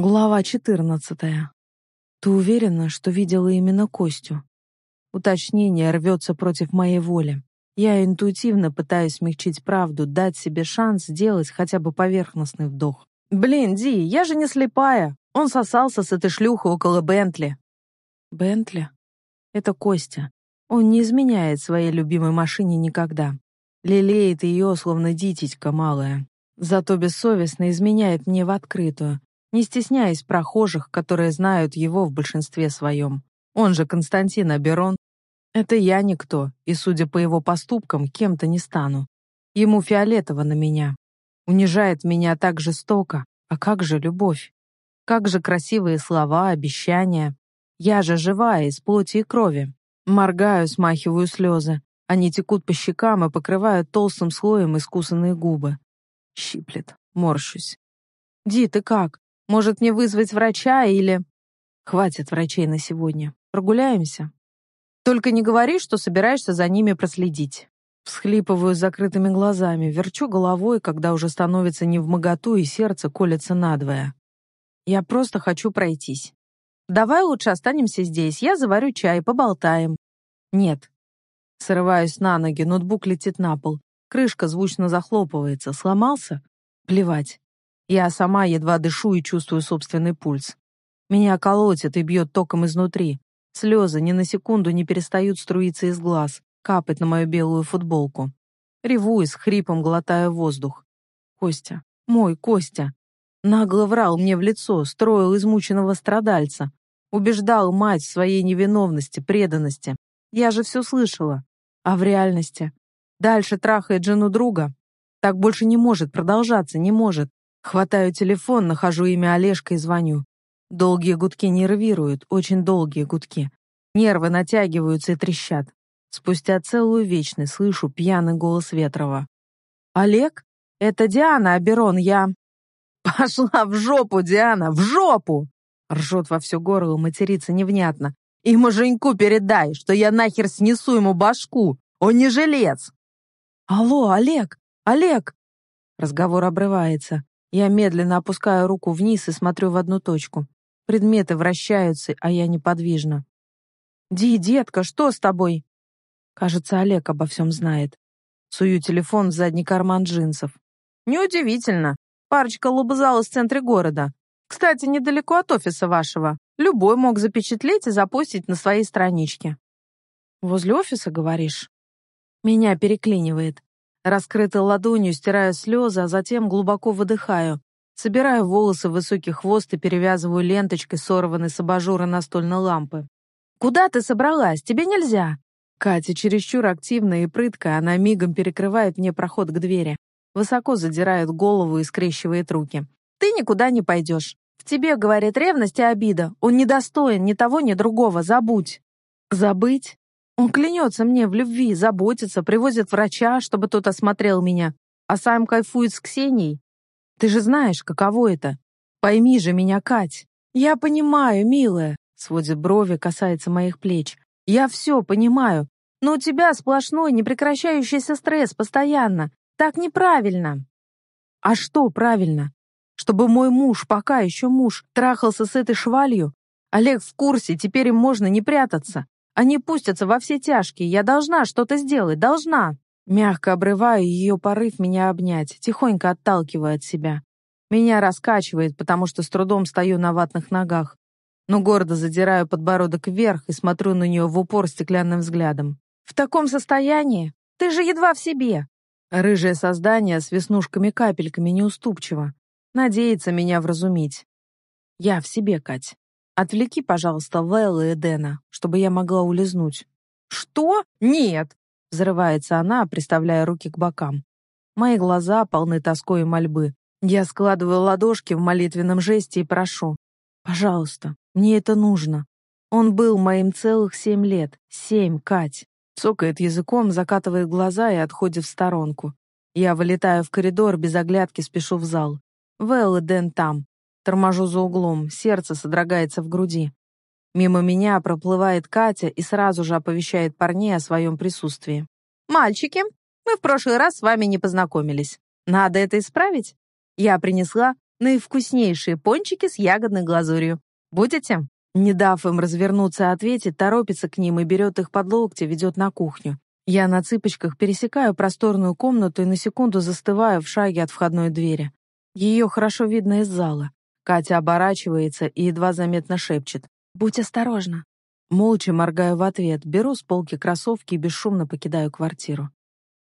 Глава 14. Ты уверена, что видела именно Костю? Уточнение рвется против моей воли. Я интуитивно пытаюсь смягчить правду, дать себе шанс сделать хотя бы поверхностный вдох. «Блин, Ди, я же не слепая. Он сосался с этой шлюхой около Бентли». «Бентли?» Это Костя. Он не изменяет своей любимой машине никогда. Лелеет ее, словно дитятька малая. Зато бессовестно изменяет мне в открытую, не стесняясь прохожих, которые знают его в большинстве своем. Он же Константин Аберон. Это я никто, и, судя по его поступкам, кем-то не стану. Ему фиолетово на меня. Унижает меня так жестоко. А как же любовь? Как же красивые слова, обещания? Я же живая, из плоти и крови. Моргаю, смахиваю слезы. Они текут по щекам и покрывают толстым слоем искусанные губы. Щиплет, морщусь. «Ди, ты как? Может, мне вызвать врача или...» «Хватит врачей на сегодня. Прогуляемся?» «Только не говори, что собираешься за ними проследить». Всхлипываю с закрытыми глазами, верчу головой, когда уже становится не в моготу и сердце колется надвое. Я просто хочу пройтись. Давай лучше останемся здесь, я заварю чай, поболтаем. Нет. Срываюсь на ноги, ноутбук летит на пол. Крышка звучно захлопывается. Сломался? Плевать. Я сама едва дышу и чувствую собственный пульс. Меня колотит и бьет током изнутри. Слезы ни на секунду не перестают струиться из глаз, капать на мою белую футболку. Реву и с хрипом глотаю воздух. Костя, мой Костя. Нагло врал мне в лицо, строил измученного страдальца. Убеждал мать своей невиновности, преданности. Я же все слышала. А в реальности? Дальше трахает жену друга. Так больше не может продолжаться, не может. Хватаю телефон, нахожу имя Олежка и звоню. Долгие гудки нервируют, очень долгие гудки. Нервы натягиваются и трещат. Спустя целую вечность слышу пьяный голос Ветрова. «Олег? Это Диана Аберон, я...» «Пошла в жопу, Диана, в жопу!» Ржет во все горло, матерится невнятно. «И муженьку передай, что я нахер снесу ему башку! Он не жилец!» «Алло, Олег! Олег!» Разговор обрывается. Я медленно опускаю руку вниз и смотрю в одну точку. Предметы вращаются, а я неподвижна. «Ди, детка, что с тобой?» Кажется, Олег обо всем знает. Сую телефон в задний карман джинсов. «Неудивительно. Парочка лобызалась в центре города. Кстати, недалеко от офиса вашего. Любой мог запечатлеть и запустить на своей страничке». «Возле офиса, говоришь?» Меня переклинивает. Раскрытой ладонью стираю слезы, а затем глубоко выдыхаю. Собираю волосы в высокий хвост и перевязываю ленточкой сорванной с абажура настольной лампы. «Куда ты собралась? Тебе нельзя!» Катя чересчур активная и прыткая, она мигом перекрывает мне проход к двери. Высоко задирает голову и скрещивает руки. «Ты никуда не пойдешь. В тебе, говорит, ревность и обида. Он недостоин ни того, ни другого. Забудь». «Забыть? Он клянется мне в любви, заботится, привозит врача, чтобы тот осмотрел меня, а сам кайфует с Ксенией. Ты же знаешь, каково это. Пойми же меня, Кать. Я понимаю, милая, сводит брови, касается моих плеч. Я все понимаю, но у тебя сплошной непрекращающийся стресс постоянно. Так неправильно. А что правильно? Чтобы мой муж, пока еще муж, трахался с этой швалью? Олег в курсе, теперь им можно не прятаться. Они пустятся во все тяжкие. Я должна что-то сделать, должна. Мягко обрываю ее порыв меня обнять, тихонько отталкивая от себя. Меня раскачивает, потому что с трудом стою на ватных ногах. Но гордо задираю подбородок вверх и смотрю на нее в упор стеклянным взглядом. «В таком состоянии? Ты же едва в себе!» Рыжее создание с веснушками-капельками неуступчиво. Надеется меня вразумить. «Я в себе, Кать. Отвлеки, пожалуйста, Вэлла и Дэна, чтобы я могла улизнуть». «Что? Нет!» — взрывается она, приставляя руки к бокам. Мои глаза полны тоской и мольбы. Я складываю ладошки в молитвенном жесте и прошу. «Пожалуйста, мне это нужно. Он был моим целых семь лет. Семь, Кать!» Цокает языком, закатывает глаза и отходит в сторонку. Я вылетаю в коридор, без оглядки спешу в зал. Вэл и Дэн там. Торможу за углом, сердце содрогается в груди. Мимо меня проплывает Катя и сразу же оповещает парней о своем присутствии. «Мальчики, мы в прошлый раз с вами не познакомились. Надо это исправить. Я принесла Наивкуснейшие пончики с ягодной глазурью. Будете?» Не дав им развернуться и ответить, торопится к ним и берет их под локти, ведет на кухню. Я на цыпочках пересекаю просторную комнату и на секунду застываю в шаге от входной двери. Ее хорошо видно из зала. Катя оборачивается и едва заметно шепчет. «Будь осторожна». Молча моргаю в ответ, беру с полки кроссовки и бесшумно покидаю квартиру.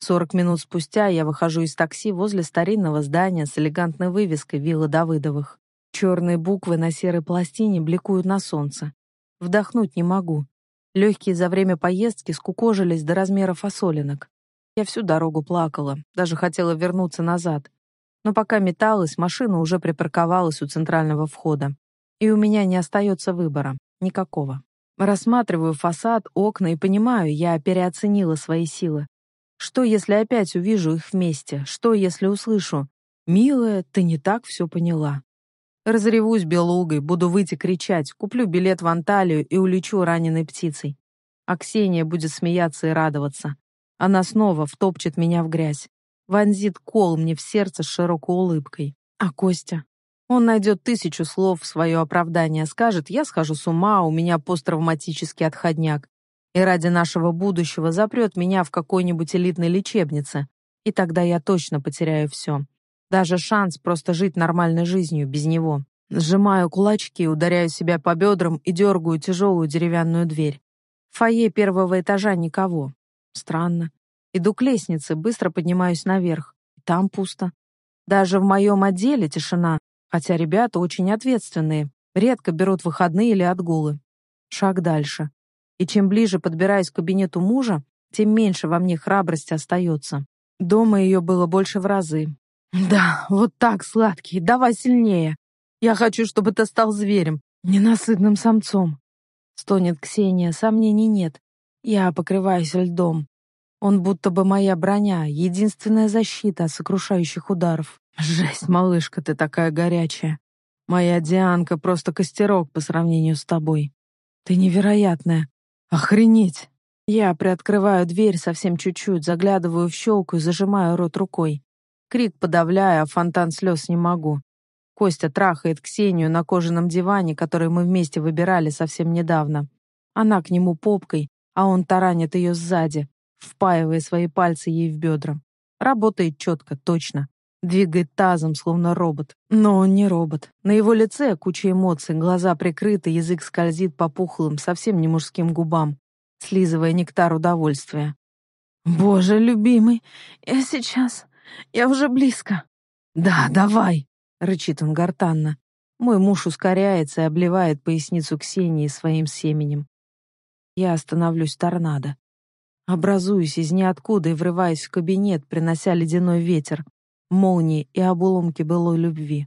Сорок минут спустя я выхожу из такси возле старинного здания с элегантной вывеской «Вилла Давыдовых». Черные буквы на серой пластине бликуют на солнце. Вдохнуть не могу. Легкие за время поездки скукожились до размера фасолинок. Я всю дорогу плакала, даже хотела вернуться назад. Но пока металась, машина уже припарковалась у центрального входа. И у меня не остается выбора. Никакого. Рассматриваю фасад, окна и понимаю, я переоценила свои силы. Что, если опять увижу их вместе? Что, если услышу? «Милая, ты не так все поняла». Разревусь белугой, буду выйти кричать, куплю билет в Анталию и улечу раненой птицей. А Ксения будет смеяться и радоваться. Она снова втопчет меня в грязь. Вонзит кол мне в сердце с широкой улыбкой. А Костя? Он найдет тысячу слов в свое оправдание, скажет, я схожу с ума, у меня посттравматический отходняк. И ради нашего будущего запрет меня в какой-нибудь элитной лечебнице. И тогда я точно потеряю все. Даже шанс просто жить нормальной жизнью без него. Сжимаю кулачки, ударяю себя по бедрам и дергаю тяжелую деревянную дверь. В фойе первого этажа никого. Странно. Иду к лестнице, быстро поднимаюсь наверх. Там пусто. Даже в моем отделе тишина, хотя ребята очень ответственные, редко берут выходные или отгулы. Шаг дальше. И чем ближе подбираюсь к кабинету мужа, тем меньше во мне храбрости остается. Дома ее было больше в разы, «Да, вот так, сладкий, давай сильнее. Я хочу, чтобы ты стал зверем, ненасытным самцом». Стонет Ксения, сомнений нет. Я покрываюсь льдом. Он будто бы моя броня, единственная защита от сокрушающих ударов. Жесть, малышка, ты такая горячая. Моя Дианка просто костерок по сравнению с тобой. Ты невероятная. Охренеть. Я приоткрываю дверь совсем чуть-чуть, заглядываю в щелку и зажимаю рот рукой. Крик подавляю, а фонтан слез не могу. Костя трахает Ксению на кожаном диване, который мы вместе выбирали совсем недавно. Она к нему попкой, а он таранит ее сзади, впаивая свои пальцы ей в бедра. Работает четко, точно. Двигает тазом, словно робот. Но он не робот. На его лице куча эмоций, глаза прикрыты, язык скользит по пухлым, совсем не мужским губам, слизывая нектар удовольствия. «Боже, любимый, я сейчас...» Я уже близко». «Да, давай», — рычит он гортанно. Мой муж ускоряется и обливает поясницу Ксении своим семенем. Я остановлюсь торнадо. Образуюсь из ниоткуда и врываюсь в кабинет, принося ледяной ветер, молнии и обломки былой любви.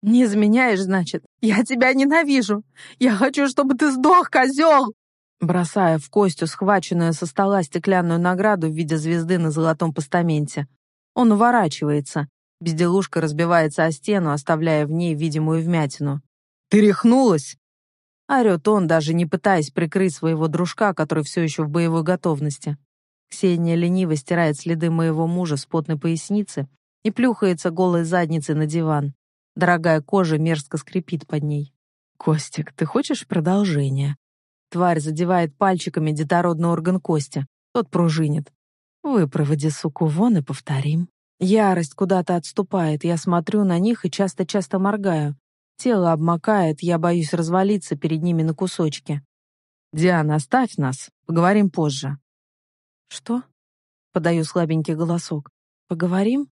«Не изменяешь, значит? Я тебя ненавижу! Я хочу, чтобы ты сдох, козел!» Бросая в Костю схваченную со стола стеклянную награду в виде звезды на золотом постаменте. Он уворачивается. Безделушка разбивается о стену, оставляя в ней видимую вмятину. «Ты рехнулась?» Орет он, даже не пытаясь прикрыть своего дружка, который все еще в боевой готовности. Ксения лениво стирает следы моего мужа с потной поясницы и плюхается голой задницей на диван. Дорогая кожа мерзко скрипит под ней. «Костик, ты хочешь продолжение?» Тварь задевает пальчиками детородный орган Кости. Тот пружинит. Выпроводи суку вон и повторим. Ярость куда-то отступает, я смотрю на них и часто-часто моргаю. Тело обмакает, я боюсь развалиться перед ними на кусочки. «Диана, оставь нас, поговорим позже». «Что?» — подаю слабенький голосок. «Поговорим?»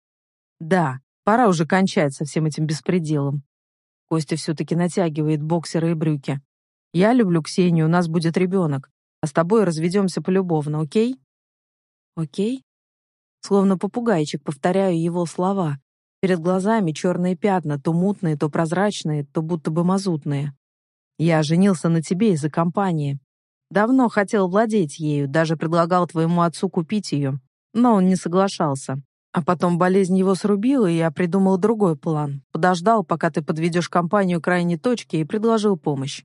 «Да, пора уже кончать со всем этим беспределом». Костя все-таки натягивает боксеры и брюки. «Я люблю Ксению, у нас будет ребенок, а с тобой разведемся полюбовно, окей?» Окей? Словно попугайчик повторяю его слова. Перед глазами черные пятна, то мутные, то прозрачные, то будто бы мазутные. Я женился на тебе из-за компании. Давно хотел владеть ею, даже предлагал твоему отцу купить ее, но он не соглашался. А потом болезнь его срубила, и я придумал другой план. Подождал, пока ты подведешь компанию к крайней точке, и предложил помощь.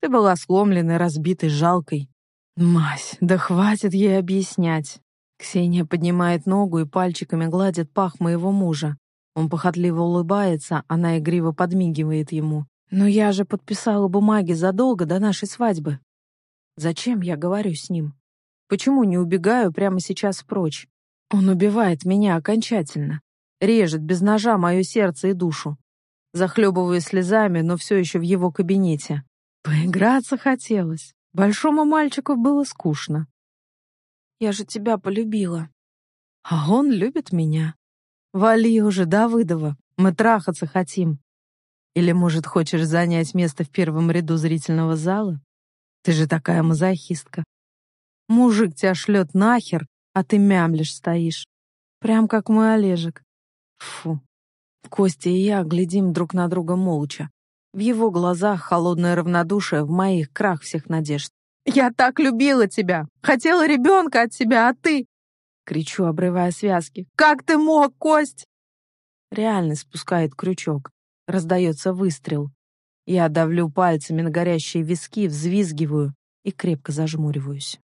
Ты была сломленной, разбитой, жалкой. Мась, да хватит ей объяснять. Ксения поднимает ногу и пальчиками гладит пах моего мужа. Он похотливо улыбается, она игриво подмигивает ему. «Но я же подписала бумаги задолго до нашей свадьбы. Зачем я говорю с ним? Почему не убегаю прямо сейчас прочь? Он убивает меня окончательно. Режет без ножа мое сердце и душу. Захлебываясь слезами, но все еще в его кабинете. Поиграться хотелось. Большому мальчику было скучно. Я же тебя полюбила. А он любит меня. Вали уже, Давыдова. Мы трахаться хотим. Или, может, хочешь занять место в первом ряду зрительного зала? Ты же такая мазохистка. Мужик тебя шлет нахер, а ты мямлишь стоишь. Прям как мой Олежек. Фу. Костя и я глядим друг на друга молча. В его глазах холодное равнодушие, в моих крах всех надежд. «Я так любила тебя! Хотела ребенка от тебя, а ты...» Кричу, обрывая связки. «Как ты мог, Кость?» Реальность спускает крючок. Раздается выстрел. Я давлю пальцами на горящие виски, взвизгиваю и крепко зажмуриваюсь.